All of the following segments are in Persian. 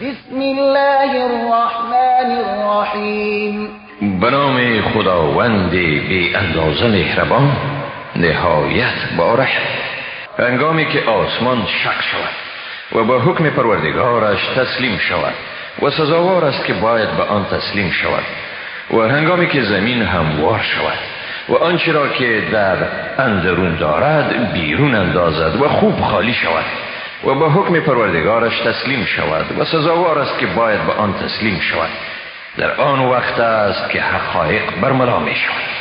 بسم الله الرحمن الرحیم به خداوند بی اندازه مهربان نهایت باره هنگامی که آسمان شق شود و با حکم پروردگارش تسلیم شود و سزاوار است که باید به آن تسلیم شود و هنگامی که زمین هموار شود و آنچه را که در اندرون دارد بیرون اندازد و خوب خالی شود. و با حکم پروردگارش تسلیم شود و سزاوار است که باید به آن تسلیم شود. در آن وقت است که حقایق برملا می شود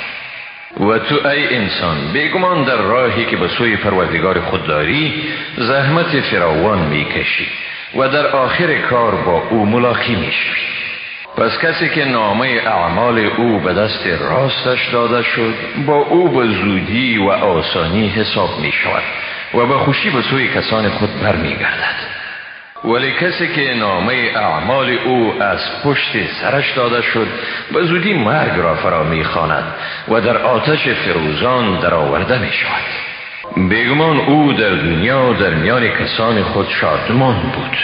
و تو ای انسان بیگمان در راهی که به سوی پروردگار خود داری زحمت فراوان می کشی و در آخر کار با او ملاقی می شوی پس کسی که نامه اعمال او به دست راستش داده شد با او به زودی و آسانی حساب می شود و به خوشی به سوی کسان خود برمیگردد. ولی کسی که نامه اعمال او از پشت سرش داده شد به زودی مرگ را فرا می‌خواند و در آتش فروزان در آورده می شود بیگمان او در دنیا در میان کسان خود شادمان بود.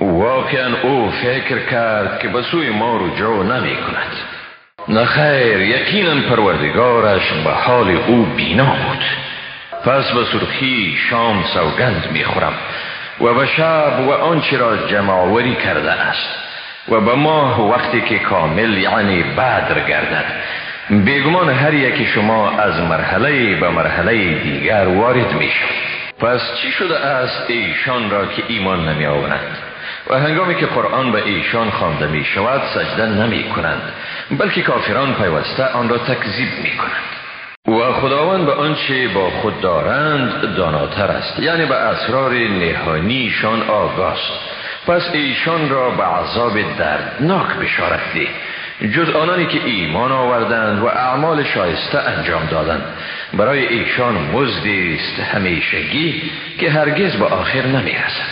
واقعا او فکر کرد که به سوی ما رجوع نمی کند نخیر یقینا پروردگارش به حال او بینا بود. پس به سرخی شام سوگند می‌خورم و به شب و آنچه را جمعوری کرده است و به ماه وقتی که کامل یعنی بدر گردد. بیگمان هر یکی شما از مرحله به مرحله دیگر وارد می پس چی شده است ایشان را که ایمان نمی آورند و هنگامی که قرآن به ایشان خوانده می شود سجده نمی کنند بلکه کافران پیوسته آن را تکذیب می کنند و خداوند به آنچه با خود دارند داناتر است. یعنی به اسرار نهانیشان آگاست. پس ایشان را به عذاب دردناک بشارت ده جز آنانی که ایمان آوردند و اعمال شایسته انجام دادند. برای ایشان مزدی است همیشگی که هرگز به آخر نمی‌رسد.